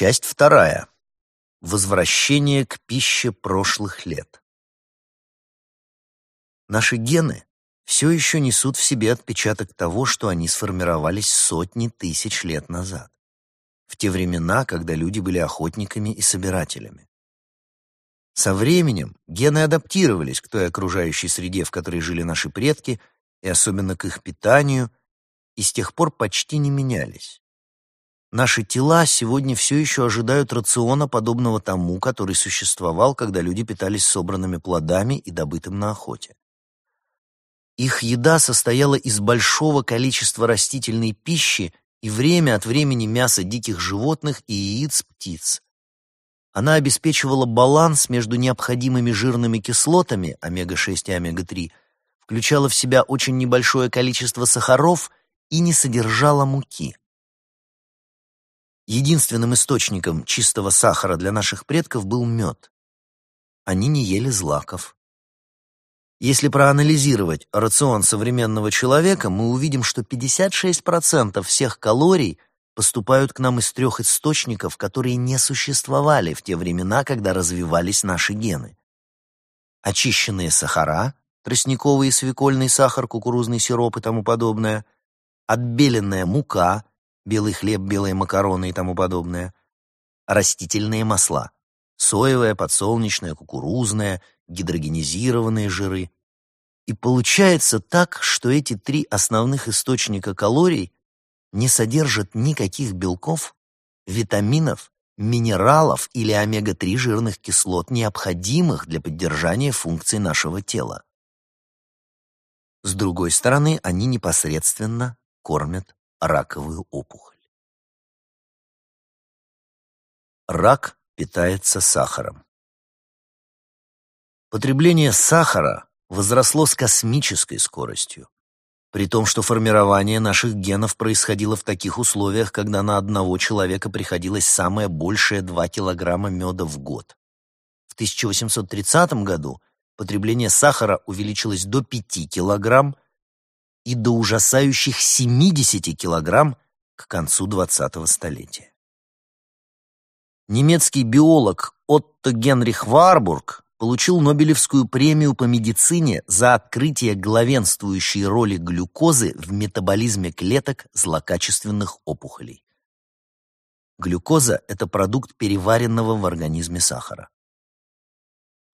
Часть вторая. Возвращение к пище прошлых лет. Наши гены все еще несут в себе отпечаток того, что они сформировались сотни тысяч лет назад, в те времена, когда люди были охотниками и собирателями. Со временем гены адаптировались к той окружающей среде, в которой жили наши предки, и особенно к их питанию, и с тех пор почти не менялись. Наши тела сегодня все еще ожидают рациона, подобного тому, который существовал, когда люди питались собранными плодами и добытым на охоте. Их еда состояла из большого количества растительной пищи и время от времени мяса диких животных и яиц птиц. Она обеспечивала баланс между необходимыми жирными кислотами, омега-6 и омега-3, включала в себя очень небольшое количество сахаров и не содержала муки. Единственным источником чистого сахара для наших предков был мед. Они не ели злаков. Если проанализировать рацион современного человека, мы увидим, что 56% всех калорий поступают к нам из трех источников, которые не существовали в те времена, когда развивались наши гены. Очищенные сахара, тростниковый и свекольный сахар, кукурузный сироп и тому подобное, отбеленная мука, белый хлеб, белые макароны и тому подобное, растительные масла, соевое, подсолнечное, кукурузное, гидрогенизированные жиры. И получается так, что эти три основных источника калорий не содержат никаких белков, витаминов, минералов или омега-3 жирных кислот, необходимых для поддержания функций нашего тела. С другой стороны, они непосредственно кормят раковую опухоль. Рак питается сахаром. Потребление сахара возросло с космической скоростью, при том, что формирование наших генов происходило в таких условиях, когда на одного человека приходилось самое большее 2 килограмма меда в год. В 1830 году потребление сахара увеличилось до 5 килограмм, и до ужасающих 70 килограмм к концу 20-го столетия. Немецкий биолог Отто Генрих Варбург получил Нобелевскую премию по медицине за открытие главенствующей роли глюкозы в метаболизме клеток злокачественных опухолей. Глюкоза – это продукт переваренного в организме сахара.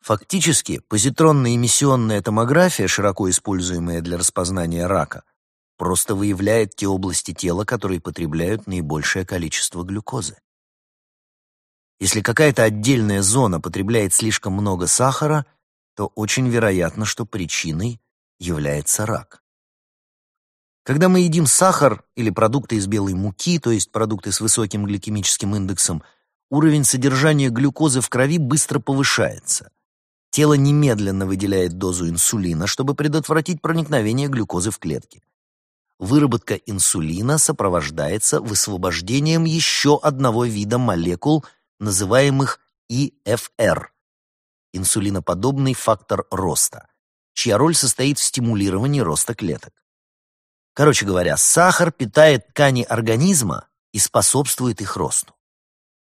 Фактически, позитронная эмиссионная томография, широко используемая для распознания рака, просто выявляет те области тела, которые потребляют наибольшее количество глюкозы. Если какая-то отдельная зона потребляет слишком много сахара, то очень вероятно, что причиной является рак. Когда мы едим сахар или продукты из белой муки, то есть продукты с высоким гликемическим индексом, уровень содержания глюкозы в крови быстро повышается. Тело немедленно выделяет дозу инсулина, чтобы предотвратить проникновение глюкозы в клетки. Выработка инсулина сопровождается высвобождением еще одного вида молекул, называемых ИФР – инсулиноподобный фактор роста, чья роль состоит в стимулировании роста клеток. Короче говоря, сахар питает ткани организма и способствует их росту.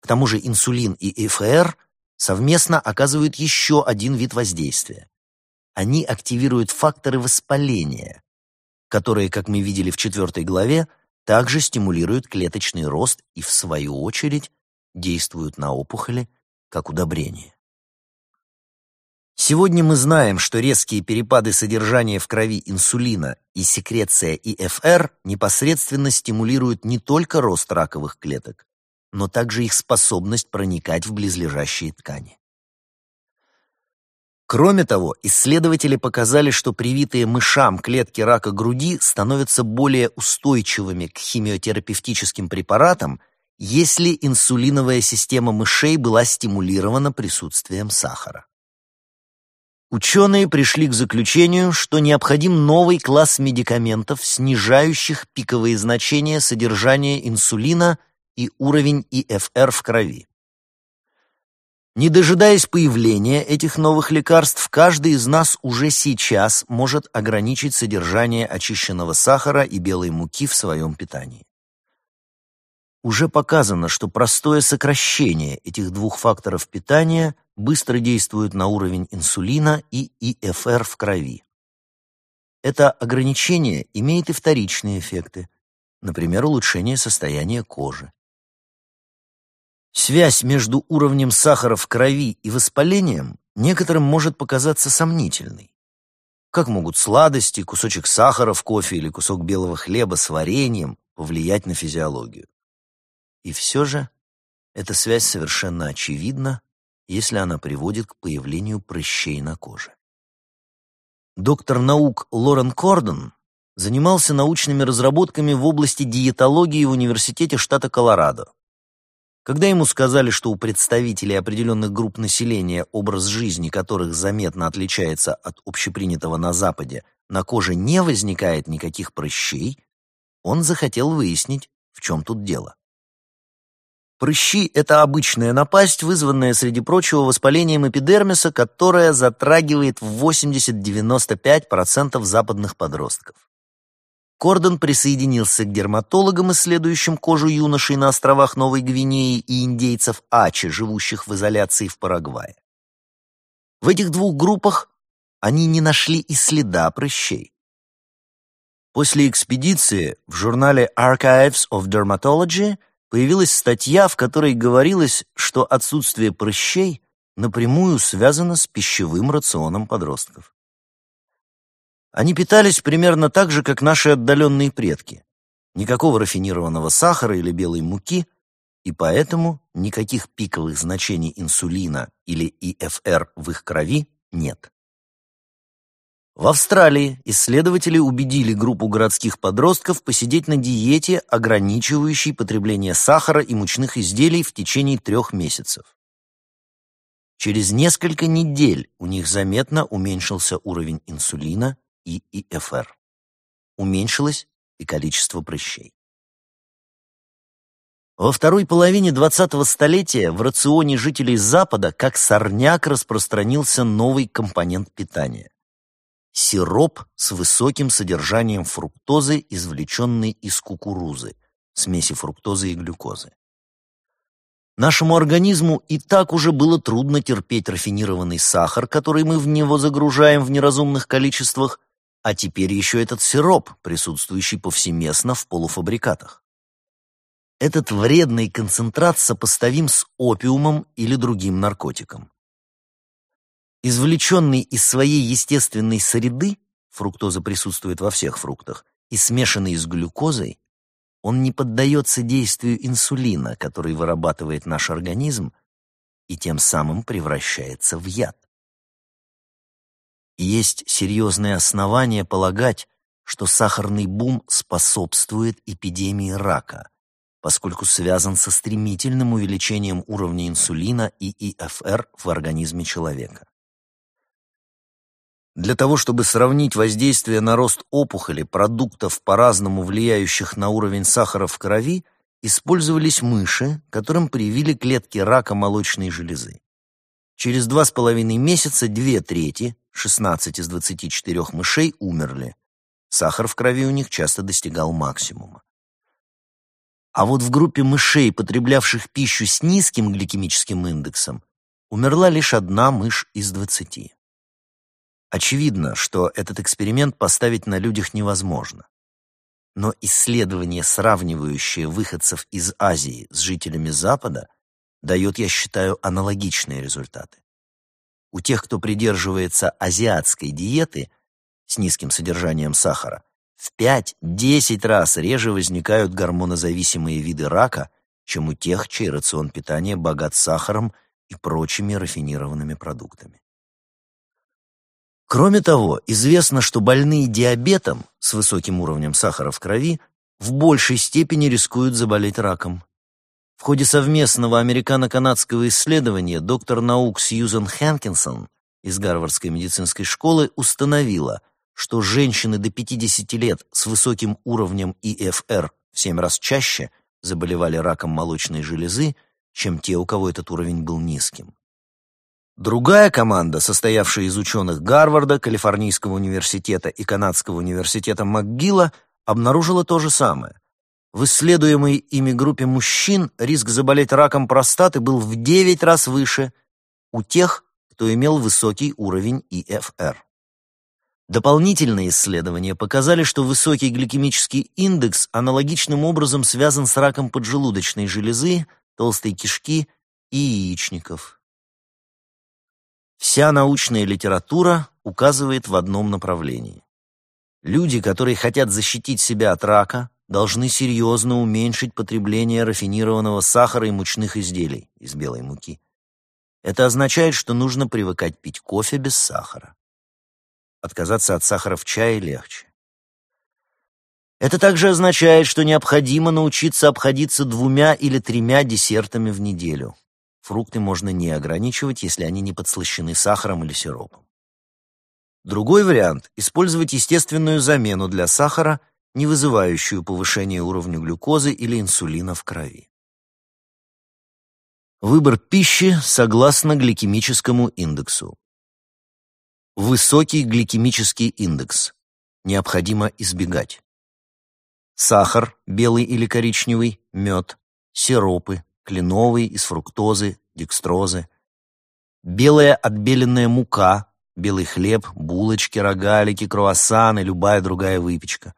К тому же инсулин и ИФР – совместно оказывают еще один вид воздействия. Они активируют факторы воспаления, которые, как мы видели в четвертой главе, также стимулируют клеточный рост и, в свою очередь, действуют на опухоли как удобрение. Сегодня мы знаем, что резкие перепады содержания в крови инсулина и секреция ИФР непосредственно стимулируют не только рост раковых клеток, но также их способность проникать в близлежащие ткани. Кроме того, исследователи показали, что привитые мышам клетки рака груди становятся более устойчивыми к химиотерапевтическим препаратам, если инсулиновая система мышей была стимулирована присутствием сахара. Ученые пришли к заключению, что необходим новый класс медикаментов, снижающих пиковые значения содержания инсулина – и уровень ИФР в крови. Не дожидаясь появления этих новых лекарств, каждый из нас уже сейчас может ограничить содержание очищенного сахара и белой муки в своем питании. уже показано, что простое сокращение этих двух факторов питания быстро действует на уровень инсулина и ИФР в крови. Это ограничение имеет и вторичные эффекты, например, улучшение состояния кожи. Связь между уровнем сахара в крови и воспалением некоторым может показаться сомнительной. Как могут сладости, кусочек сахара в кофе или кусок белого хлеба с вареньем повлиять на физиологию? И все же эта связь совершенно очевидна, если она приводит к появлению прыщей на коже. Доктор наук Лорен Кордон занимался научными разработками в области диетологии в Университете штата Колорадо. Когда ему сказали, что у представителей определенных групп населения, образ жизни которых заметно отличается от общепринятого на Западе, на коже не возникает никаких прыщей, он захотел выяснить, в чем тут дело. Прыщи – это обычная напасть, вызванная, среди прочего, воспалением эпидермиса, которая затрагивает в 80-95% западных подростков. Кордон присоединился к дерматологам, исследующим кожу юношей на островах Новой Гвинеи и индейцев Ачи, живущих в изоляции в Парагвае. В этих двух группах они не нашли и следа прыщей. После экспедиции в журнале Archives of Dermatology – появилась статья, в которой говорилось, что отсутствие прыщей напрямую связано с пищевым рационом подростков. Они питались примерно так же, как наши отдаленные предки. Никакого рафинированного сахара или белой муки, и поэтому никаких пиковых значений инсулина или ИФР в их крови нет. В Австралии исследователи убедили группу городских подростков посидеть на диете, ограничивающей потребление сахара и мучных изделий в течение трех месяцев. Через несколько недель у них заметно уменьшился уровень инсулина и ИФР. Уменьшилось и количество прыщей. Во второй половине 20-го столетия в рационе жителей Запада как сорняк распространился новый компонент питания сироп с высоким содержанием фруктозы, извлеченный из кукурузы, смеси фруктозы и глюкозы. Нашему организму и так уже было трудно терпеть рафинированный сахар, который мы в него загружаем в неразумных количествах, а теперь еще этот сироп, присутствующий повсеместно в полуфабрикатах. Этот вредный концентрат сопоставим с опиумом или другим наркотиком. Извлеченный из своей естественной среды, фруктоза присутствует во всех фруктах, и смешанный с глюкозой, он не поддается действию инсулина, который вырабатывает наш организм, и тем самым превращается в яд. Есть серьезные основания полагать, что сахарный бум способствует эпидемии рака, поскольку связан со стремительным увеличением уровня инсулина и ИФР в организме человека. Для того, чтобы сравнить воздействие на рост опухоли продуктов, по-разному влияющих на уровень сахара в крови, использовались мыши, которым привили клетки рака молочной железы. Через два с половиной месяца две трети, 16 из 24 мышей, умерли. Сахар в крови у них часто достигал максимума. А вот в группе мышей, потреблявших пищу с низким гликемическим индексом, умерла лишь одна мышь из двадцати. Очевидно, что этот эксперимент поставить на людях невозможно. Но исследование, сравнивающее выходцев из Азии с жителями Запада, дает, я считаю, аналогичные результаты. У тех, кто придерживается азиатской диеты с низким содержанием сахара, в 5-10 раз реже возникают гормонозависимые виды рака, чем у тех, чей рацион питания богат сахаром и прочими рафинированными продуктами. Кроме того, известно, что больные диабетом с высоким уровнем сахара в крови в большей степени рискуют заболеть раком. В ходе совместного американо-канадского исследования доктор наук Сьюзен Хэнкинсон из Гарвардской медицинской школы установила, что женщины до 50 лет с высоким уровнем ИФР в 7 раз чаще заболевали раком молочной железы, чем те, у кого этот уровень был низким. Другая команда, состоявшая из ученых Гарварда, Калифорнийского университета и Канадского университета МcGillа, обнаружила то же самое. В исследуемой ими группе мужчин риск заболеть раком простаты был в 9 раз выше у тех, кто имел высокий уровень ИФР. Дополнительные исследования показали, что высокий гликемический индекс аналогичным образом связан с раком поджелудочной железы, толстой кишки и яичников. Вся научная литература указывает в одном направлении. Люди, которые хотят защитить себя от рака, должны серьезно уменьшить потребление рафинированного сахара и мучных изделий из белой муки. Это означает, что нужно привыкать пить кофе без сахара. Отказаться от сахара в чае легче. Это также означает, что необходимо научиться обходиться двумя или тремя десертами в неделю. Фрукты можно не ограничивать, если они не подслащены сахаром или сиропом. Другой вариант – использовать естественную замену для сахара, не вызывающую повышение уровня глюкозы или инсулина в крови. Выбор пищи согласно гликемическому индексу. Высокий гликемический индекс. Необходимо избегать. Сахар, белый или коричневый, мед, сиропы, кленовый из фруктозы, декстрозы. Белая отбеленная мука, белый хлеб, булочки, рогалики, круассаны, любая другая выпечка.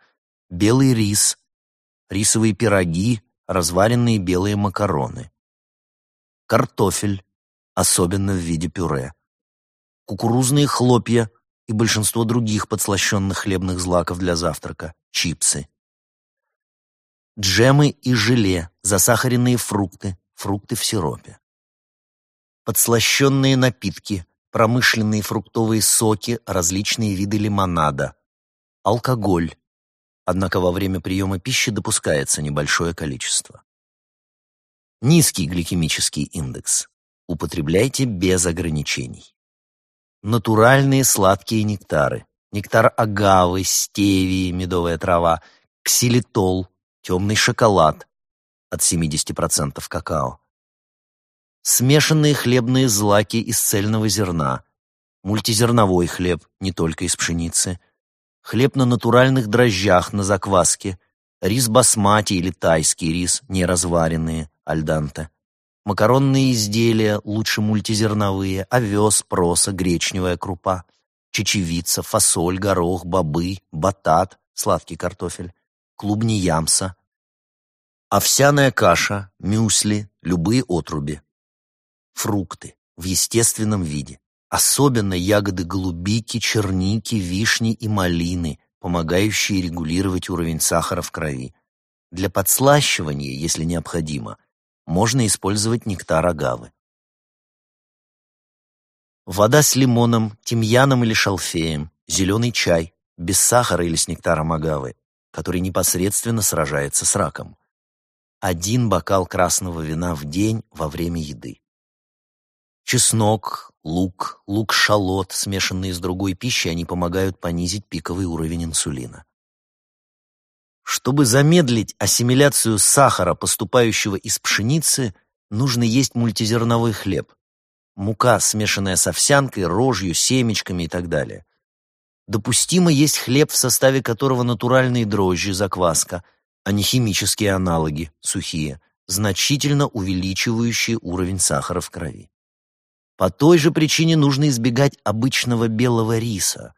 Белый рис, рисовые пироги, разваренные белые макароны. Картофель, особенно в виде пюре кукурузные хлопья и большинство других подслащенных хлебных злаков для завтрака, чипсы. Джемы и желе, засахаренные фрукты, фрукты в сиропе. Подслащенные напитки, промышленные фруктовые соки, различные виды лимонада. Алкоголь. Однако во время приема пищи допускается небольшое количество. Низкий гликемический индекс. Употребляйте без ограничений натуральные сладкие нектары. Нектар агавы, стевии, медовая трава, ксилитол, темный шоколад от 70% какао. Смешанные хлебные злаки из цельного зерна, мультизерновой хлеб, не только из пшеницы, хлеб на натуральных дрожжах на закваске, рис басмати или тайский рис, не разваренные, альданте. Макаронные изделия, лучше мультизерновые, овес, проса, гречневая крупа, чечевица, фасоль, горох, бобы, батат, сладкий картофель, клубни ямса, овсяная каша, мюсли, любые отруби, фрукты в естественном виде, особенно ягоды голубики, черники, вишни и малины, помогающие регулировать уровень сахара в крови. Для подслащивания, если необходимо – можно использовать нектар агавы. Вода с лимоном, тимьяном или шалфеем, зеленый чай, без сахара или с нектаром агавы, который непосредственно сражается с раком. Один бокал красного вина в день во время еды. Чеснок, лук, лук-шалот, смешанные с другой пищей, они помогают понизить пиковый уровень инсулина. Чтобы замедлить ассимиляцию сахара, поступающего из пшеницы, нужно есть мультизерновой хлеб. Мука, смешанная с овсянкой, рожью, семечками и так далее. Допустимо есть хлеб, в составе которого натуральные дрожжи, закваска, а не химические аналоги, сухие, значительно увеличивающие уровень сахара в крови. По той же причине нужно избегать обычного белого риса.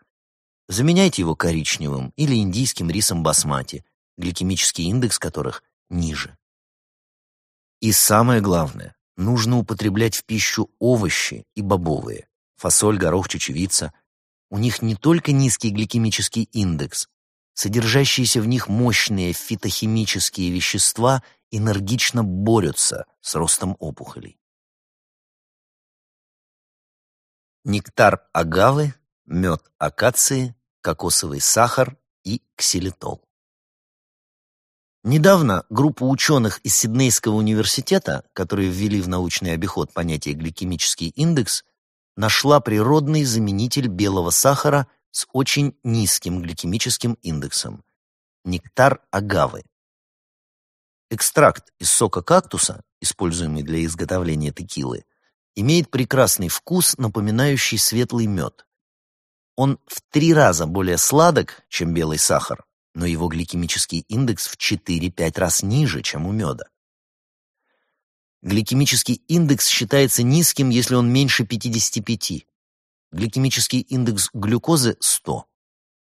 Заменяйте его коричневым или индийским рисом басмати – гликемический индекс которых ниже. И самое главное, нужно употреблять в пищу овощи и бобовые, фасоль, горох, чечевица. У них не только низкий гликемический индекс, содержащиеся в них мощные фитохимические вещества энергично борются с ростом опухолей. Нектар агавы, мед акации, кокосовый сахар и ксилитол. Недавно группа ученых из Сиднейского университета, которые ввели в научный обиход понятие гликемический индекс, нашла природный заменитель белого сахара с очень низким гликемическим индексом – нектар агавы. Экстракт из сока кактуса, используемый для изготовления текилы, имеет прекрасный вкус, напоминающий светлый мед. Он в три раза более сладок, чем белый сахар, но его гликемический индекс в 4-5 раз ниже, чем у меда. Гликемический индекс считается низким, если он меньше 55. Гликемический индекс глюкозы – 100.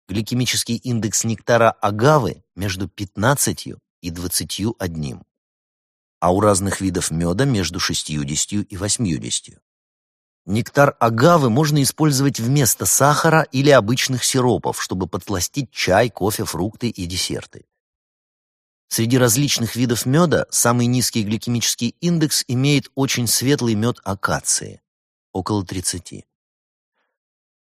Гликемический индекс нектара агавы – между 15 и 21, а у разных видов меда – между 60 и 80. Нектар агавы можно использовать вместо сахара или обычных сиропов, чтобы подсластить чай, кофе, фрукты и десерты. Среди различных видов меда самый низкий гликемический индекс имеет очень светлый мед акации – около 30.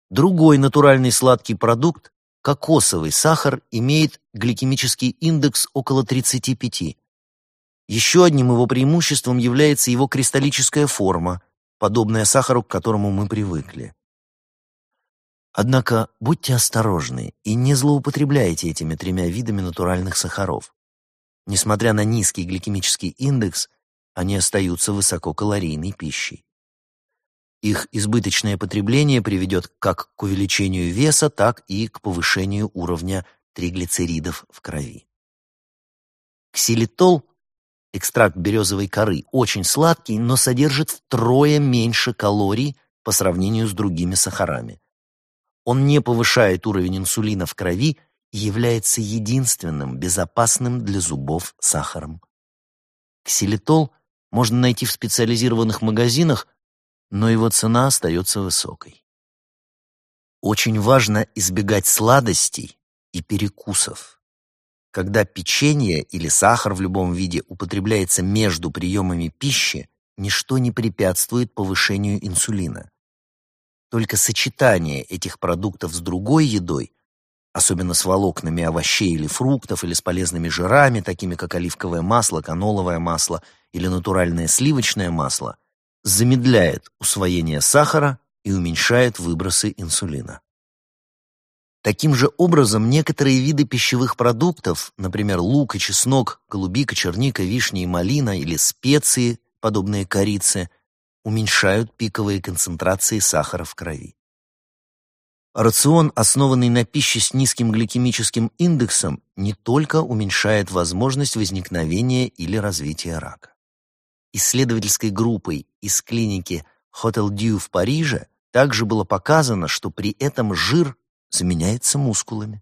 Другой натуральный сладкий продукт – кокосовый сахар имеет гликемический индекс около 35. Еще одним его преимуществом является его кристаллическая форма – подобное сахару, к которому мы привыкли. Однако будьте осторожны и не злоупотребляйте этими тремя видами натуральных сахаров. Несмотря на низкий гликемический индекс, они остаются высококалорийной пищей. Их избыточное потребление приведет как к увеличению веса, так и к повышению уровня триглицеридов в крови. Ксилитол Экстракт березовой коры очень сладкий, но содержит втрое меньше калорий по сравнению с другими сахарами. Он не повышает уровень инсулина в крови и является единственным безопасным для зубов сахаром. Ксилитол можно найти в специализированных магазинах, но его цена остается высокой. Очень важно избегать сладостей и перекусов. Когда печенье или сахар в любом виде употребляется между приемами пищи, ничто не препятствует повышению инсулина. Только сочетание этих продуктов с другой едой, особенно с волокнами овощей или фруктов, или с полезными жирами, такими как оливковое масло, каноловое масло или натуральное сливочное масло, замедляет усвоение сахара и уменьшает выбросы инсулина. Таким же образом, некоторые виды пищевых продуктов, например, лук и чеснок, голубика, черника, вишня и малина или специи, подобные корице, уменьшают пиковые концентрации сахара в крови. Рацион, основанный на пище с низким гликемическим индексом, не только уменьшает возможность возникновения или развития рака. Исследовательской группой из клиники Hotel Dieu в Париже также было показано, что при этом жир заменяется мускулами.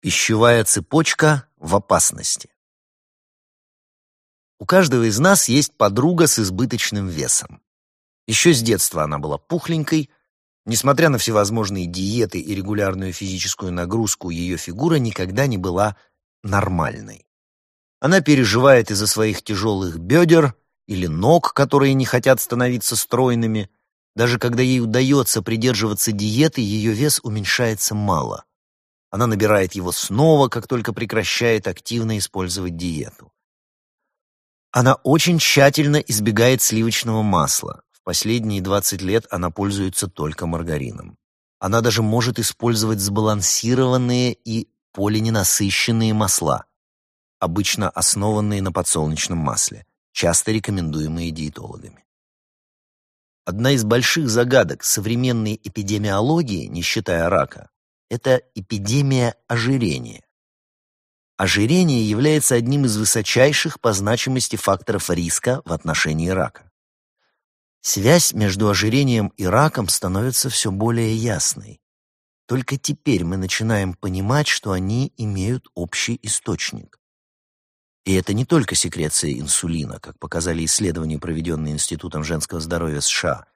Пищевая цепочка в опасности. У каждого из нас есть подруга с избыточным весом. Еще с детства она была пухленькой. Несмотря на всевозможные диеты и регулярную физическую нагрузку, ее фигура никогда не была нормальной. Она переживает из-за своих тяжелых бедер или ног, которые не хотят становиться стройными, даже когда ей удается придерживаться диеты, ее вес уменьшается мало. Она набирает его снова, как только прекращает активно использовать диету. Она очень тщательно избегает сливочного масла. В последние 20 лет она пользуется только маргарином. Она даже может использовать сбалансированные и полиненасыщенные масла, обычно основанные на подсолнечном масле, часто рекомендуемые диетологами. Одна из больших загадок современной эпидемиологии, не считая рака, это эпидемия ожирения. Ожирение является одним из высочайших по значимости факторов риска в отношении рака. Связь между ожирением и раком становится все более ясной. Только теперь мы начинаем понимать, что они имеют общий источник. И это не только секреция инсулина, как показали исследования, проведенные Институтом женского здоровья США,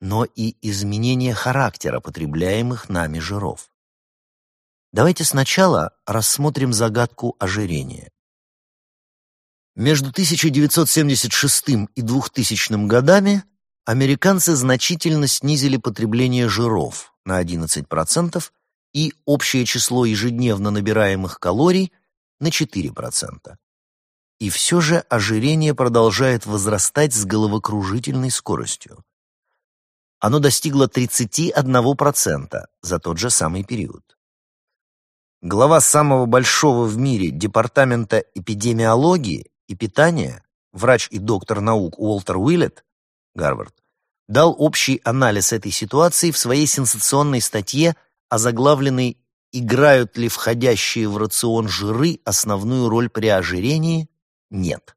но и изменение характера потребляемых нами жиров. Давайте сначала рассмотрим загадку ожирения. Между 1976 и 2000 годами американцы значительно снизили потребление жиров на 11% и общее число ежедневно набираемых калорий на 4%. И все же ожирение продолжает возрастать с головокружительной скоростью. Оно достигло 31% за тот же самый период. Глава самого большого в мире департамента эпидемиологии и питания, врач и доктор наук Уолтер Уиллет, Гарвард, дал общий анализ этой ситуации в своей сенсационной статье озаглавленный «Играют ли входящие в рацион жиры основную роль при ожирении?» Нет.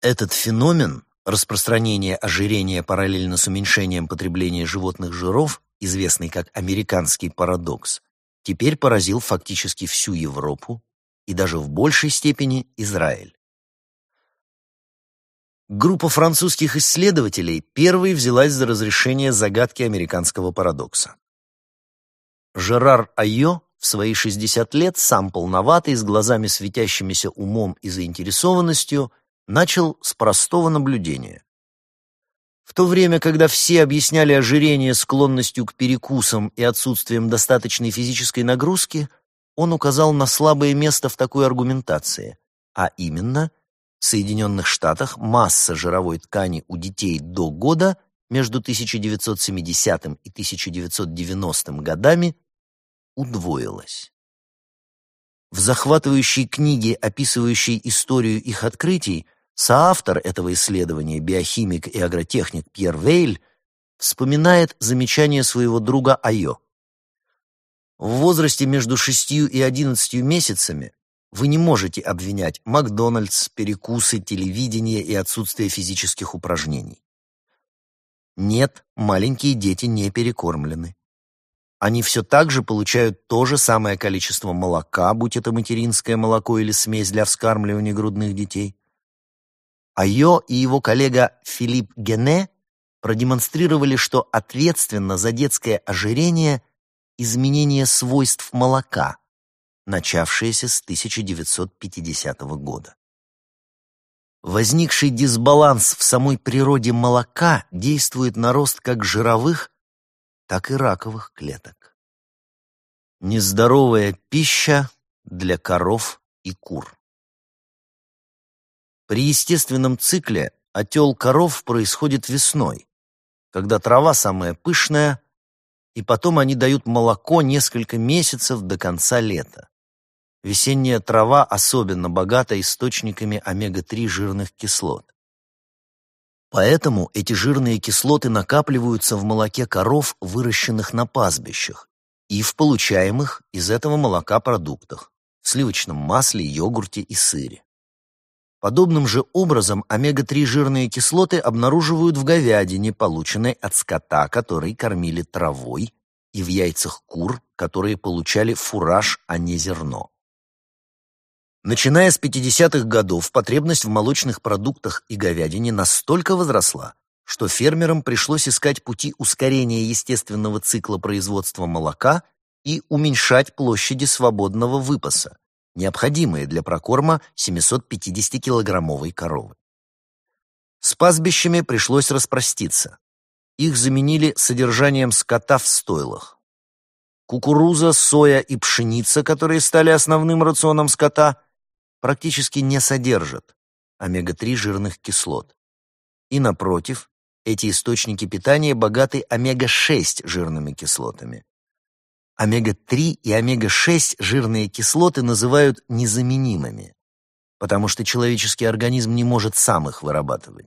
Этот феномен, распространение ожирения параллельно с уменьшением потребления животных жиров, известный как американский парадокс, теперь поразил фактически всю Европу и даже в большей степени Израиль. Группа французских исследователей первой взялась за разрешение загадки американского парадокса. Жерар Айо в свои 60 лет, сам полноватый, с глазами светящимися умом и заинтересованностью, начал с простого наблюдения. В то время, когда все объясняли ожирение склонностью к перекусам и отсутствием достаточной физической нагрузки, он указал на слабое место в такой аргументации, а именно, в Соединенных Штатах масса жировой ткани у детей до года между 1970 и 1990 годами удвоилась. В захватывающей книге, описывающей историю их открытий, соавтор этого исследования, биохимик и агротехник Пьер Вейль, вспоминает замечание своего друга Айо. В возрасте между шестью и одиннадцатью месяцами вы не можете обвинять Макдональдс, перекусы, телевидение и отсутствие физических упражнений. Нет, маленькие дети не перекормлены они все так же получают то же самое количество молока, будь это материнское молоко или смесь для вскармливания грудных детей. Айо и его коллега Филипп Гене продемонстрировали, что ответственно за детское ожирение изменение свойств молока, начавшееся с 1950 года. Возникший дисбаланс в самой природе молока действует на рост как жировых, так и раковых клеток. Нездоровая пища для коров и кур. При естественном цикле отел коров происходит весной, когда трава самая пышная, и потом они дают молоко несколько месяцев до конца лета. Весенняя трава особенно богата источниками омега-3 жирных кислот. Поэтому эти жирные кислоты накапливаются в молоке коров, выращенных на пастбищах, и в получаемых из этого молока продуктах – сливочном масле, йогурте и сыре. Подобным же образом омега-3 жирные кислоты обнаруживают в говядине, полученной от скота, который кормили травой, и в яйцах кур, которые получали фураж, а не зерно. Начиная с 50-х годов потребность в молочных продуктах и говядине настолько возросла, что фермерам пришлось искать пути ускорения естественного цикла производства молока и уменьшать площади свободного выпаса, необходимые для прокорма 750-килограммовой коровы. С пастбищами пришлось распроститься. Их заменили содержанием скота в стойлах. Кукуруза, соя и пшеница, которые стали основным рационом скота – практически не содержат омега-3 жирных кислот. И напротив, эти источники питания богаты омега-6 жирными кислотами. Омега-3 и омега-6 жирные кислоты называют незаменимыми, потому что человеческий организм не может сам их вырабатывать.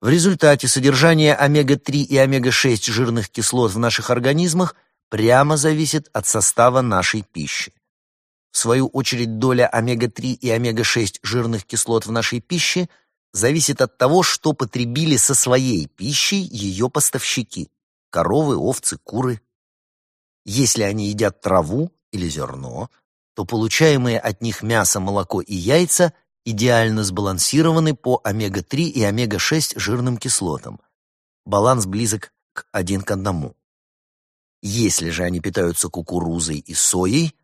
В результате содержание омега-3 и омега-6 жирных кислот в наших организмах прямо зависит от состава нашей пищи. В свою очередь, доля омега-3 и омега-6 жирных кислот в нашей пище зависит от того, что потребили со своей пищей ее поставщики – коровы, овцы, куры. Если они едят траву или зерно, то получаемые от них мясо, молоко и яйца идеально сбалансированы по омега-3 и омега-6 жирным кислотам. Баланс близок к один к одному. Если же они питаются кукурузой и соей,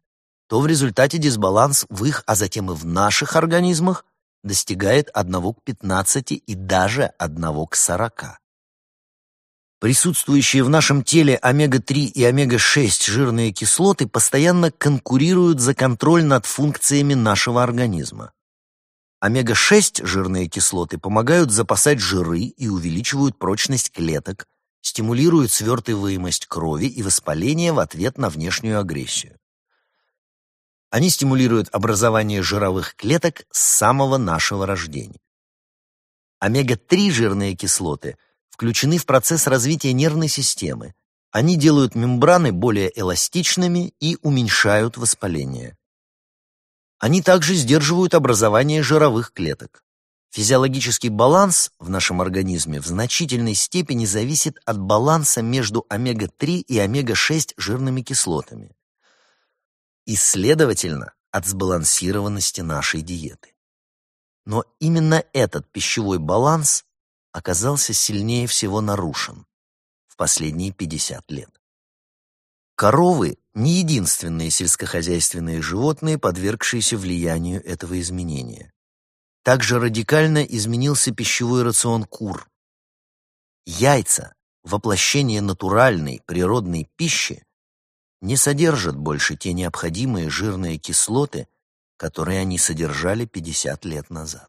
то в результате дисбаланс в их, а затем и в наших организмах достигает 1 к 15 и даже 1 к 40. Присутствующие в нашем теле омега-3 и омега-6 жирные кислоты постоянно конкурируют за контроль над функциями нашего организма. Омега-6 жирные кислоты помогают запасать жиры и увеличивают прочность клеток, стимулируют свертываемость крови и воспаление в ответ на внешнюю агрессию. Они стимулируют образование жировых клеток с самого нашего рождения. Омега-3 жирные кислоты включены в процесс развития нервной системы, Они делают мембраны более эластичными и уменьшают воспаление. Они также сдерживают образование жировых клеток. Физиологический баланс в нашем организме в значительной степени зависит от баланса между омега-3 и омега-6 жирными кислотами и, следовательно, от сбалансированности нашей диеты. Но именно этот пищевой баланс оказался сильнее всего нарушен в последние 50 лет. Коровы – не единственные сельскохозяйственные животные, подвергшиеся влиянию этого изменения. Также радикально изменился пищевой рацион кур. Яйца, воплощение натуральной, природной пищи, не содержат больше те необходимые жирные кислоты, которые они содержали 50 лет назад.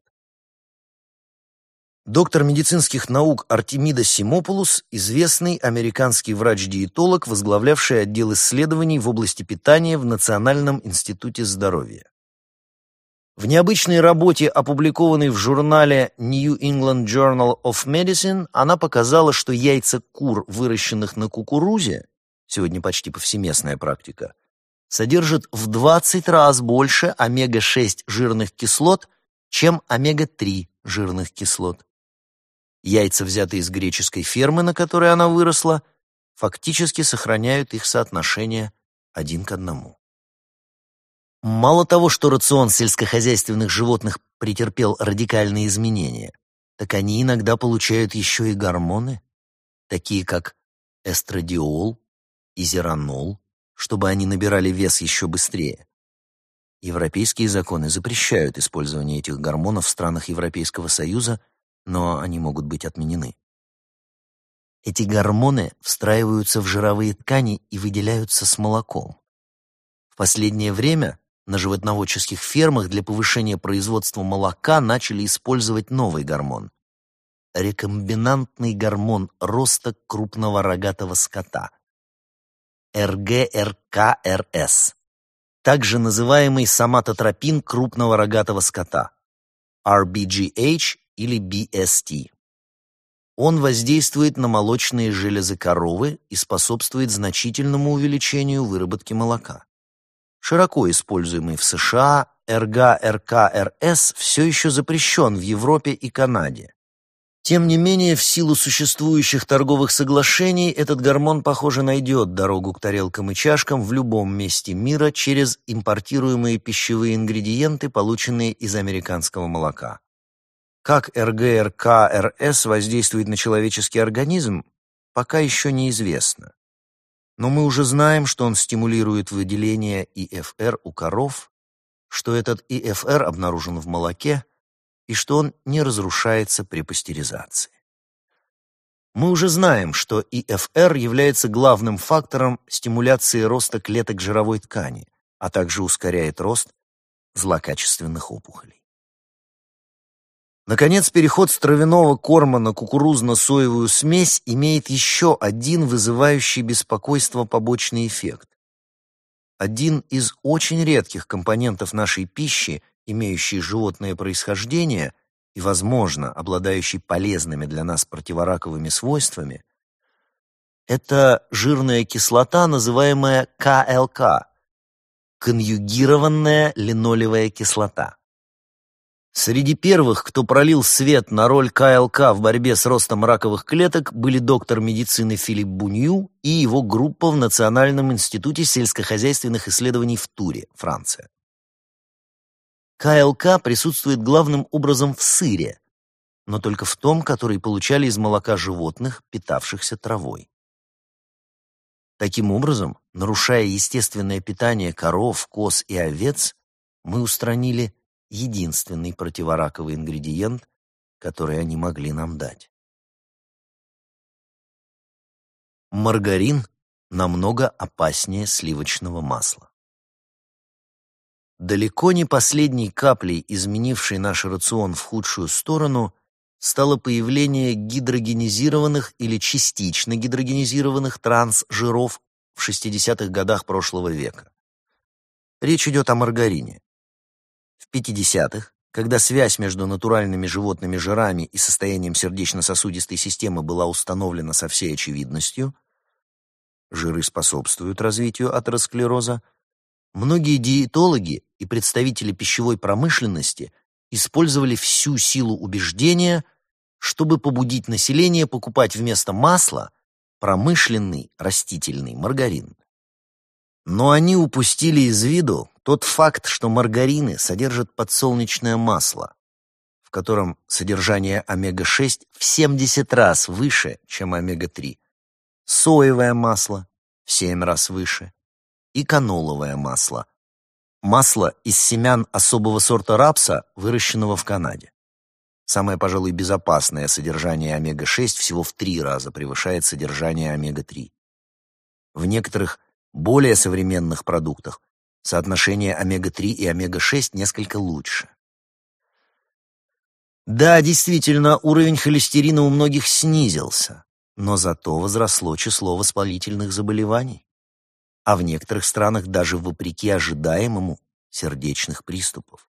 Доктор медицинских наук Артемида Симопулус – известный американский врач-диетолог, возглавлявший отдел исследований в области питания в Национальном институте здоровья. В необычной работе, опубликованной в журнале New England Journal of Medicine, она показала, что яйца кур, выращенных на кукурузе, сегодня почти повсеместная практика, содержат в 20 раз больше омега-6 жирных кислот, чем омега-3 жирных кислот. Яйца, взятые из греческой фермы, на которой она выросла, фактически сохраняют их соотношение один к одному. Мало того, что рацион сельскохозяйственных животных претерпел радикальные изменения, так они иногда получают еще и гормоны, такие как эстрадиол и зеранол, чтобы они набирали вес еще быстрее. Европейские законы запрещают использование этих гормонов в странах Европейского Союза, но они могут быть отменены. Эти гормоны встраиваются в жировые ткани и выделяются с молоком. В последнее время на животноводческих фермах для повышения производства молока начали использовать новый гормон – рекомбинантный гормон роста крупного рогатого скота – РГРКРС, также называемый соматотропин крупного рогатого скота – RBGH или BST. Он воздействует на молочные железы коровы и способствует значительному увеличению выработки молока широко используемый в США, РГ-РКРС все еще запрещен в Европе и Канаде. Тем не менее, в силу существующих торговых соглашений, этот гормон, похоже, найдет дорогу к тарелкам и чашкам в любом месте мира через импортируемые пищевые ингредиенты, полученные из американского молока. Как РГРКРС воздействует на человеческий организм, пока еще неизвестно. Но мы уже знаем, что он стимулирует выделение ИФР у коров, что этот ИФР обнаружен в молоке и что он не разрушается при пастеризации. Мы уже знаем, что ИФР является главным фактором стимуляции роста клеток жировой ткани, а также ускоряет рост злокачественных опухолей. Наконец, переход с травяного корма на кукурузно-соевую смесь имеет еще один вызывающий беспокойство побочный эффект. Один из очень редких компонентов нашей пищи, имеющий животное происхождение и, возможно, обладающий полезными для нас противораковыми свойствами, это жирная кислота, называемая КЛК – конъюгированная линолевая кислота. Среди первых, кто пролил свет на роль КЛК в борьбе с ростом раковых клеток, были доктор медицины Филипп Бунью и его группа в Национальном институте сельскохозяйственных исследований в Туре, Франция. КЛК присутствует главным образом в сыре, но только в том, который получали из молока животных, питавшихся травой. Таким образом, нарушая естественное питание коров, коз и овец, мы устранили единственный противораковый ингредиент, который они могли нам дать. Маргарин намного опаснее сливочного масла. Далеко не последней каплей, изменившей наш рацион в худшую сторону, стало появление гидрогенизированных или частично гидрогенизированных трансжиров в 60-х годах прошлого века. Речь идет о маргарине. В 50-х, когда связь между натуральными животными жирами и состоянием сердечно-сосудистой системы была установлена со всей очевидностью, жиры способствуют развитию атеросклероза, многие диетологи и представители пищевой промышленности использовали всю силу убеждения, чтобы побудить население покупать вместо масла промышленный растительный маргарин. Но они упустили из виду тот факт, что маргарины содержат подсолнечное масло, в котором содержание омега-6 в 70 раз выше, чем омега-3, соевое масло в 7 раз выше и каноловое масло, масло из семян особого сорта рапса, выращенного в Канаде. Самое, пожалуй, безопасное содержание омега-6 всего в три раза превышает содержание омега-3. В некоторых более современных продуктах соотношение омега-3 и омега-6 несколько лучше. Да, действительно, уровень холестерина у многих снизился, но зато возросло число воспалительных заболеваний, а в некоторых странах даже вопреки ожидаемому сердечных приступов.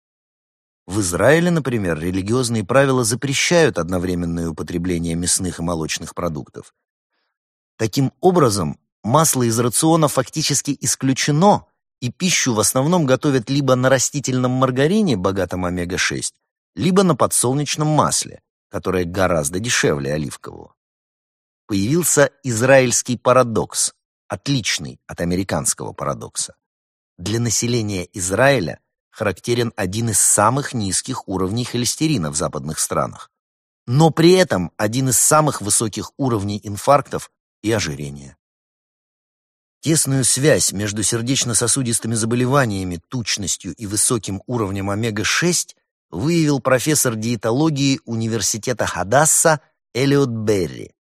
В Израиле, например, религиозные правила запрещают одновременное употребление мясных и молочных продуктов. Таким образом, масло из рациона фактически исключено, и пищу в основном готовят либо на растительном маргарине, богатом омега-6, либо на подсолнечном масле, которое гораздо дешевле оливкового. Появился израильский парадокс, отличный от американского парадокса. Для населения Израиля характерен один из самых низких уровней холестерина в западных странах, но при этом один из самых высоких уровней инфарктов и ожирения. Тесную связь между сердечно-сосудистыми заболеваниями, тучностью и высоким уровнем омега-6 выявил профессор диетологии университета Хадасса Элиот Берри.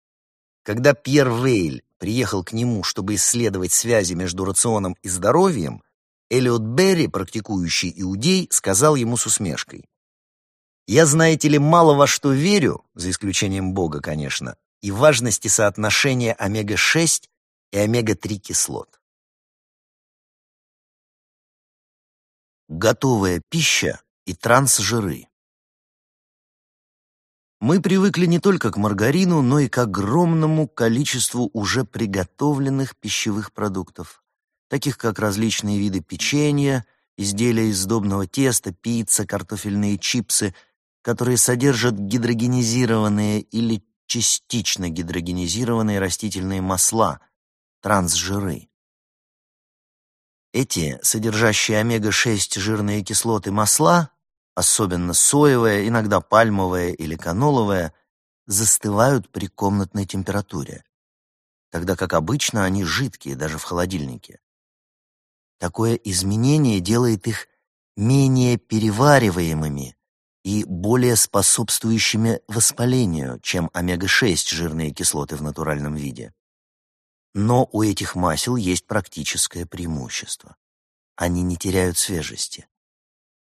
Когда Пьер Вейль приехал к нему, чтобы исследовать связи между рационом и здоровьем, Элиот Берри, практикующий иудей, сказал ему с усмешкой. «Я, знаете ли, мало во что верю, за исключением Бога, конечно, и важности соотношения омега-6 и омега-3 кислот. Готовая пища и трансжиры. Мы привыкли не только к маргарину, но и к огромному количеству уже приготовленных пищевых продуктов таких как различные виды печенья, изделия из сдобного теста, пицца, картофельные чипсы, которые содержат гидрогенизированные или частично гидрогенизированные растительные масла, трансжиры. Эти, содержащие омега-6 жирные кислоты масла, особенно соевое, иногда пальмовое или каноловое, застывают при комнатной температуре, тогда как обычно они жидкие даже в холодильнике. Такое изменение делает их менее перевариваемыми и более способствующими воспалению, чем омега-6 жирные кислоты в натуральном виде. Но у этих масел есть практическое преимущество. Они не теряют свежести.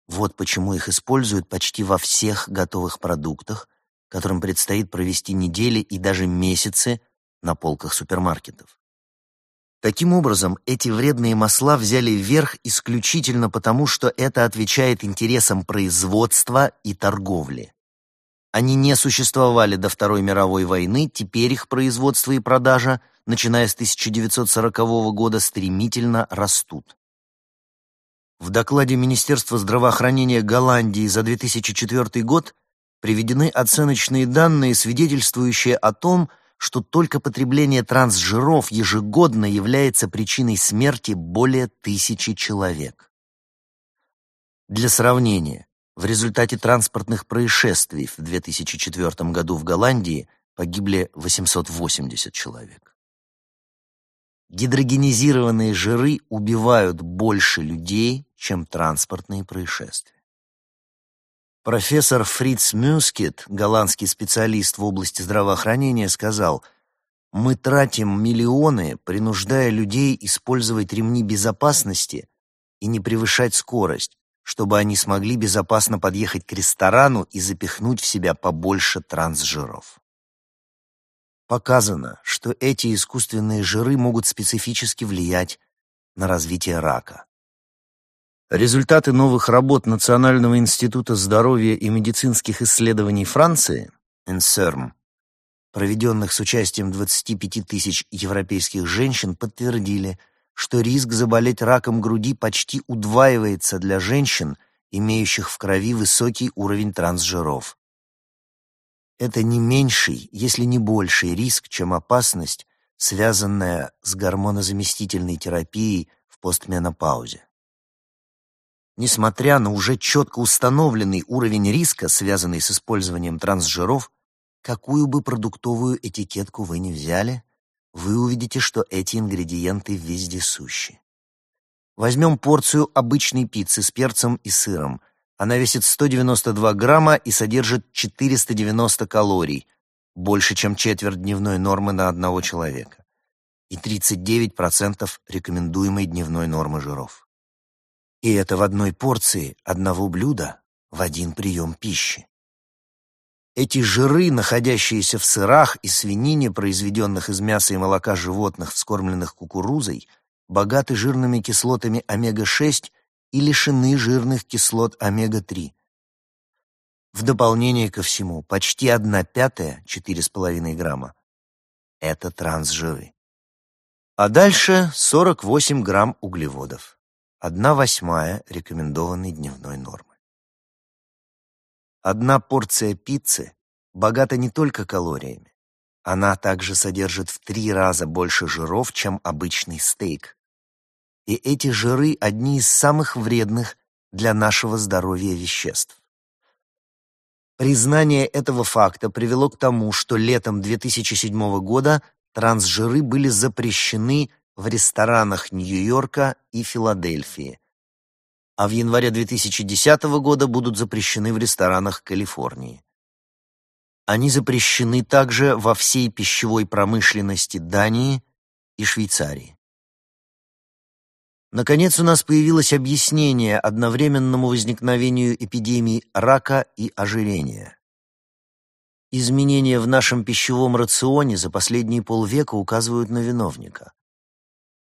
Вот почему их используют почти во всех готовых продуктах, которым предстоит провести недели и даже месяцы на полках супермаркетов. Таким образом, эти вредные масла взяли верх исключительно потому, что это отвечает интересам производства и торговли. Они не существовали до Второй мировой войны, теперь их производство и продажа, начиная с 1940 года, стремительно растут. В докладе Министерства здравоохранения Голландии за 2004 год приведены оценочные данные, свидетельствующие о том, что только потребление трансжиров ежегодно является причиной смерти более тысячи человек. Для сравнения, в результате транспортных происшествий в 2004 году в Голландии погибли 880 человек. Гидрогенизированные жиры убивают больше людей, чем транспортные происшествия. Профессор Фриц Мюскет, голландский специалист в области здравоохранения, сказал, «Мы тратим миллионы, принуждая людей использовать ремни безопасности и не превышать скорость, чтобы они смогли безопасно подъехать к ресторану и запихнуть в себя побольше трансжиров». Показано, что эти искусственные жиры могут специфически влиять на развитие рака. Результаты новых работ Национального института здоровья и медицинских исследований Франции, INSERM, проведенных с участием 25 тысяч европейских женщин, подтвердили, что риск заболеть раком груди почти удваивается для женщин, имеющих в крови высокий уровень трансжиров. Это не меньший, если не больший риск, чем опасность, связанная с гормонозаместительной терапией в постменопаузе. Несмотря на уже четко установленный уровень риска, связанный с использованием трансжиров, какую бы продуктовую этикетку вы ни взяли, вы увидите, что эти ингредиенты вездесущи. Возьмем порцию обычной пиццы с перцем и сыром. Она весит 192 грамма и содержит 490 калорий, больше, чем четверть дневной нормы на одного человека, и 39% рекомендуемой дневной нормы жиров. И это в одной порции одного блюда в один прием пищи. Эти жиры, находящиеся в сырах и свинине, произведенных из мяса и молока животных, вскормленных кукурузой, богаты жирными кислотами омега-6 и лишены жирных кислот омега-3. В дополнение ко всему, почти одна пятая, 4,5 грамма, это трансжиры. А дальше 48 грамм углеводов, одна восьмая рекомендованной дневной нормы. Одна порция пиццы богата не только калориями. Она также содержит в три раза больше жиров, чем обычный стейк. И эти жиры – одни из самых вредных для нашего здоровья веществ. Признание этого факта привело к тому, что летом 2007 года трансжиры были запрещены в ресторанах Нью-Йорка и Филадельфии, а в январе 2010 года будут запрещены в ресторанах Калифорнии. Они запрещены также во всей пищевой промышленности Дании и Швейцарии. Наконец у нас появилось объяснение одновременному возникновению эпидемий рака и ожирения. Изменения в нашем пищевом рационе за последние полвека указывают на виновника.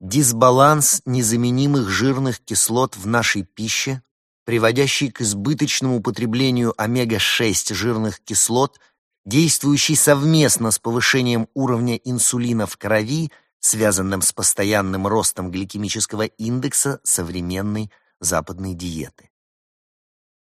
Дисбаланс незаменимых жирных кислот в нашей пище, приводящий к избыточному употреблению омега-6 жирных кислот, действующий совместно с повышением уровня инсулина в крови, связанным с постоянным ростом гликемического индекса современной западной диеты.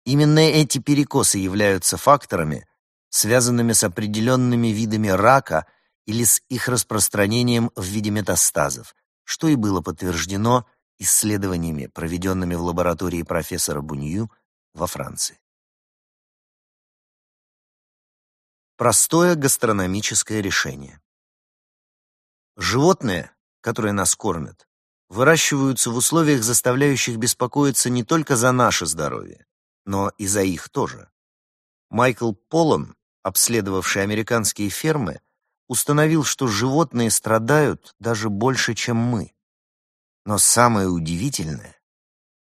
Именно эти перекосы являются факторами, связанными с определенными видами рака или с их распространением в виде метастазов – что и было подтверждено исследованиями, проведенными в лаборатории профессора Бунью во Франции. Простое гастрономическое решение. Животные, которые нас кормят, выращиваются в условиях, заставляющих беспокоиться не только за наше здоровье, но и за их тоже. Майкл Полон, обследовавший американские фермы, установил, что животные страдают даже больше, чем мы. Но самое удивительное,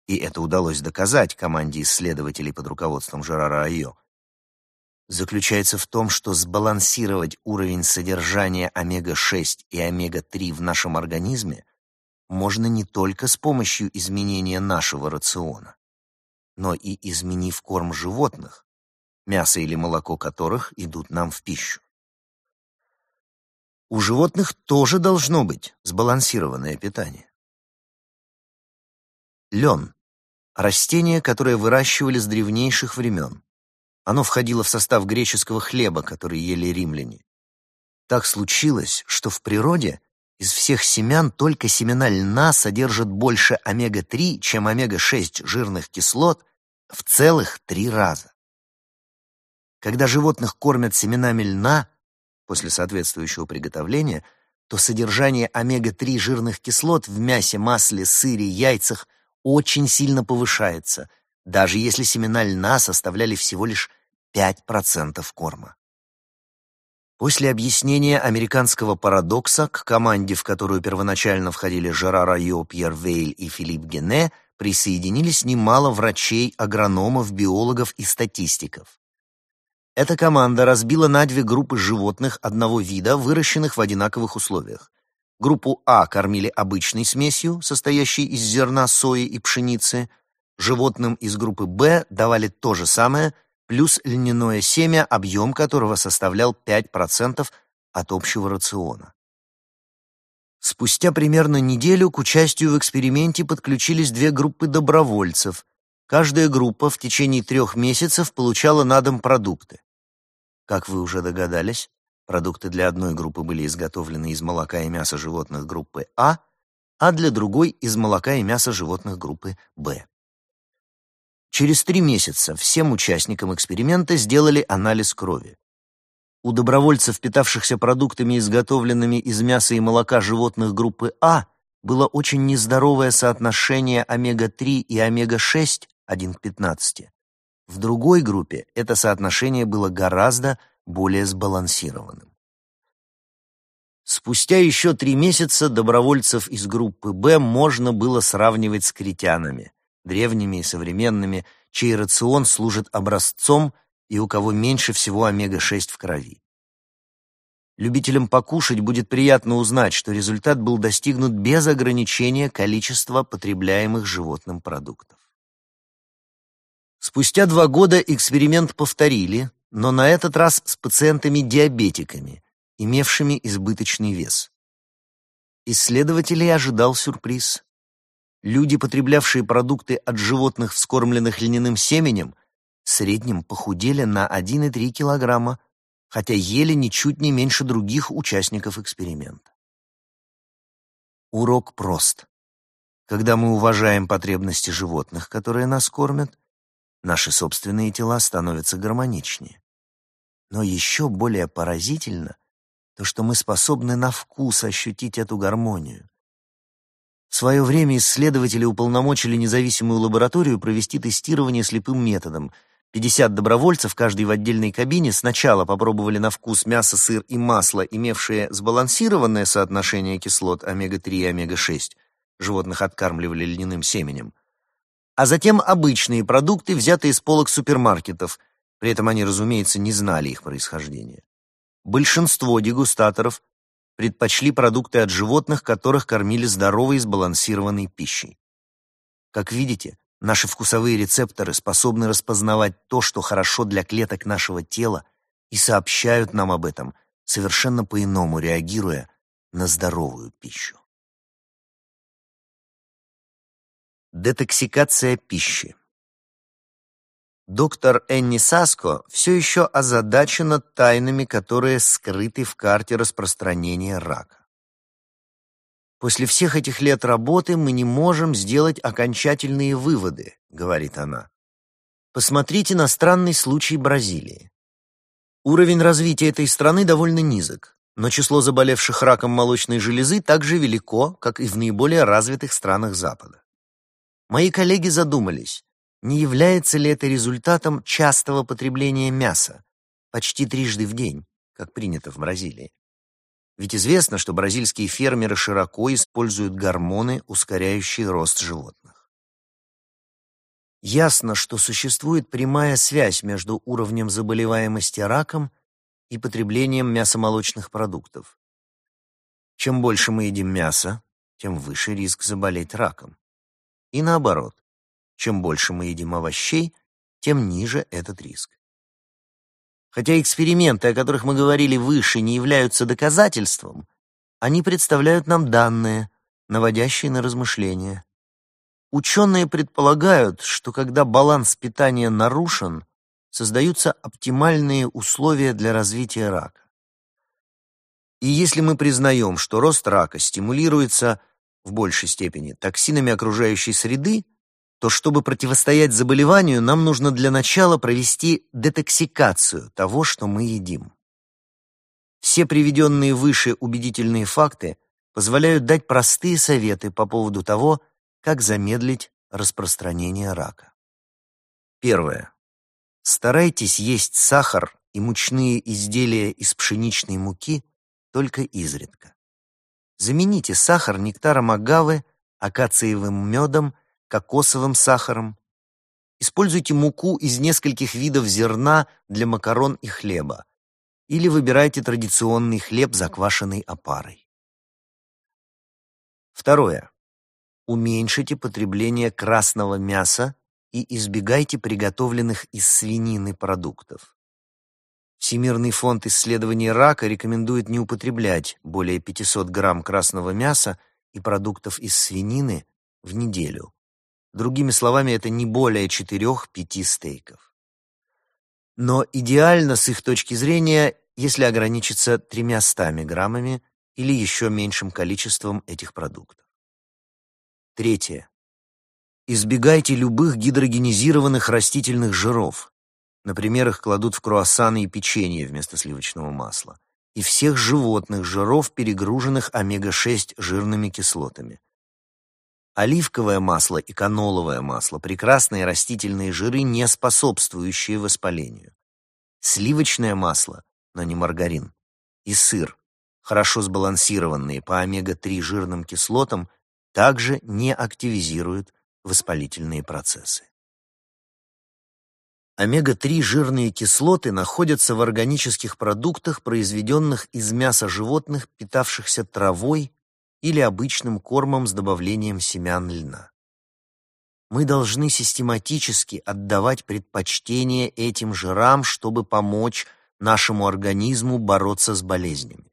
и это удалось доказать команде исследователей под руководством Жерара Айо, заключается в том, что сбалансировать уровень содержания омега-6 и омега-3 в нашем организме можно не только с помощью изменения нашего рациона, но и изменив корм животных, мясо или молоко которых идут нам в пищу. У животных тоже должно быть сбалансированное питание. Лен – растение, которое выращивали с древнейших времен. Оно входило в состав греческого хлеба, который ели римляне. Так случилось, что в природе из всех семян только семена льна содержат больше омега-3, чем омега-6 жирных кислот в целых три раза. Когда животных кормят семенами льна, после соответствующего приготовления, то содержание омега-3 жирных кислот в мясе, масле, сыре, яйцах очень сильно повышается, даже если семена льна составляли всего лишь 5% корма. После объяснения американского парадокса к команде, в которую первоначально входили Жерар Айо, Пьер Вейль и Филипп Гене, присоединились немало врачей, агрономов, биологов и статистиков. Эта команда разбила на две группы животных одного вида, выращенных в одинаковых условиях. Группу А кормили обычной смесью, состоящей из зерна сои и пшеницы. Животным из группы Б давали то же самое, плюс льняное семя, объем которого составлял 5% от общего рациона. Спустя примерно неделю к участию в эксперименте подключились две группы добровольцев. Каждая группа в течение трех месяцев получала на дом продукты. Как вы уже догадались, продукты для одной группы были изготовлены из молока и мяса животных группы А, а для другой — из молока и мяса животных группы Б. Через три месяца всем участникам эксперимента сделали анализ крови. У добровольцев, питавшихся продуктами, изготовленными из мяса и молока животных группы А, было очень нездоровое соотношение омега-3 и омега-6 1 к 15. В другой группе это соотношение было гораздо более сбалансированным. Спустя еще три месяца добровольцев из группы «Б» можно было сравнивать с критянами, древними и современными, чей рацион служит образцом и у кого меньше всего омега-6 в крови. Любителям покушать будет приятно узнать, что результат был достигнут без ограничения количества потребляемых животным продуктов. Спустя два года эксперимент повторили, но на этот раз с пациентами-диабетиками, имевшими избыточный вес. Исследователей ожидал сюрприз. Люди, потреблявшие продукты от животных, вскормленных льняным семенем, в среднем похудели на 1,3 килограмма, хотя ели ничуть не меньше других участников эксперимента. Урок прост. Когда мы уважаем потребности животных, которые нас кормят, наши собственные тела становятся гармоничнее. Но еще более поразительно то, что мы способны на вкус ощутить эту гармонию. В свое время исследователи уполномочили независимую лабораторию провести тестирование слепым методом. 50 добровольцев, каждый в отдельной кабине, сначала попробовали на вкус мясо, сыр и масло, имевшие сбалансированное соотношение кислот омега-3 и омега-6. Животных откармливали льняным семенем. А затем обычные продукты, взятые с полок супермаркетов. При этом они, разумеется, не знали их происхождения. Большинство дегустаторов предпочли продукты от животных, которых кормили здоровой и сбалансированной пищей. Как видите, наши вкусовые рецепторы способны распознавать то, что хорошо для клеток нашего тела, и сообщают нам об этом, совершенно по-иному реагируя на здоровую пищу. Детоксикация пищи Доктор Энни Саско все еще озадачена тайнами, которые скрыты в карте распространения рака. «После всех этих лет работы мы не можем сделать окончательные выводы», — говорит она. Посмотрите на странный случай Бразилии. Уровень развития этой страны довольно низок, но число заболевших раком молочной железы так же велико, как и в наиболее развитых странах Запада. Мои коллеги задумались, не является ли это результатом частого потребления мяса, почти трижды в день, как принято в Бразилии? Ведь известно, что бразильские фермеры широко используют гормоны, ускоряющие рост животных. Ясно, что существует прямая связь между уровнем заболеваемости раком и потреблением мясомолочных продуктов. Чем больше мы едим мяса, тем выше риск заболеть раком. И наоборот, чем больше мы едим овощей, тем ниже этот риск. Хотя эксперименты, о которых мы говорили выше, не являются доказательством, они представляют нам данные, наводящие на размышления. Ученые предполагают, что когда баланс питания нарушен, создаются оптимальные условия для развития рака. И если мы признаем, что рост рака стимулируется в большей степени токсинами окружающей среды, то чтобы противостоять заболеванию, нам нужно для начала провести детоксикацию того, что мы едим. Все приведенные выше убедительные факты позволяют дать простые советы по поводу того, как замедлить распространение рака. Первое. Старайтесь есть сахар и мучные изделия из пшеничной муки только изредка. Замените сахар нектаром агавы, акациевым медом кокосовым сахаром. Используйте муку из нескольких видов зерна для макарон и хлеба. Или выбирайте традиционный хлеб, заквашенный опарой. Второе. Уменьшите потребление красного мяса и избегайте приготовленных из свинины продуктов. Всемирный фонд исследований рака рекомендует не употреблять более 500 грамм красного мяса и продуктов из свинины в неделю. Другими словами, это не более 4-5 стейков. Но идеально с их точки зрения, если ограничиться 300 граммами или еще меньшим количеством этих продуктов. Третье. Избегайте любых гидрогенизированных растительных жиров. Например, их кладут в круассаны и печенье вместо сливочного масла. И всех животных жиров, перегруженных омега-6 жирными кислотами. Оливковое масло и каноловое масло – прекрасные растительные жиры, не способствующие воспалению. Сливочное масло, но не маргарин. И сыр, хорошо сбалансированные по омега-3 жирным кислотам, также не активизируют воспалительные процессы. Омега-3 жирные кислоты находятся в органических продуктах, произведенных из мяса животных, питавшихся травой или обычным кормом с добавлением семян льна. Мы должны систематически отдавать предпочтение этим жирам, чтобы помочь нашему организму бороться с болезнями.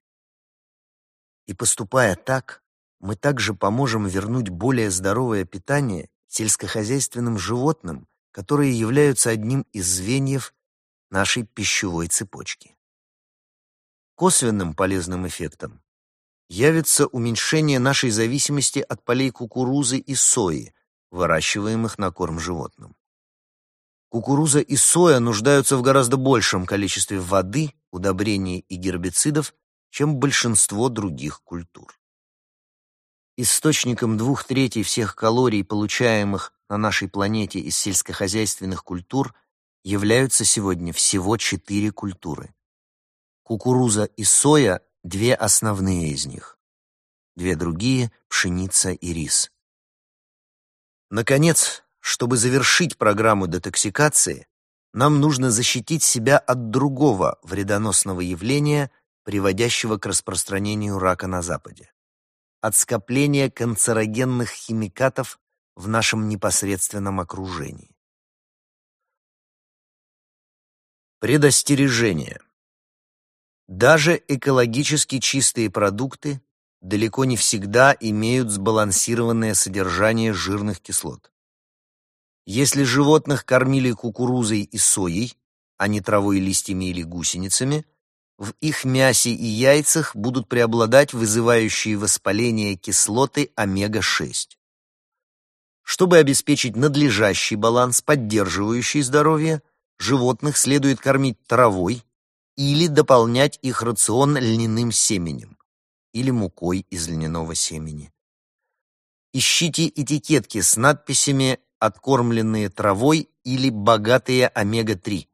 И поступая так, мы также поможем вернуть более здоровое питание сельскохозяйственным животным, которые являются одним из звеньев нашей пищевой цепочки. Косвенным полезным эффектом явится уменьшение нашей зависимости от полей кукурузы и сои, выращиваемых на корм животным. Кукуруза и соя нуждаются в гораздо большем количестве воды, удобрений и гербицидов, чем большинство других культур. Источником двух третей всех калорий, получаемых на нашей планете из сельскохозяйственных культур, являются сегодня всего четыре культуры. Кукуруза и соя – две основные из них. Две другие – пшеница и рис. Наконец, чтобы завершить программу детоксикации, нам нужно защитить себя от другого вредоносного явления, приводящего к распространению рака на Западе от скопления канцерогенных химикатов в нашем непосредственном окружении. Предостережение. Даже экологически чистые продукты далеко не всегда имеют сбалансированное содержание жирных кислот. Если животных кормили кукурузой и соей, а не травой, листьями или гусеницами – в их мясе и яйцах будут преобладать вызывающие воспаление кислоты омега-6. Чтобы обеспечить надлежащий баланс, поддерживающий здоровье, животных следует кормить травой или дополнять их рацион льняным семенем или мукой из льняного семени. Ищите этикетки с надписями «откормленные травой» или «богатые омега-3»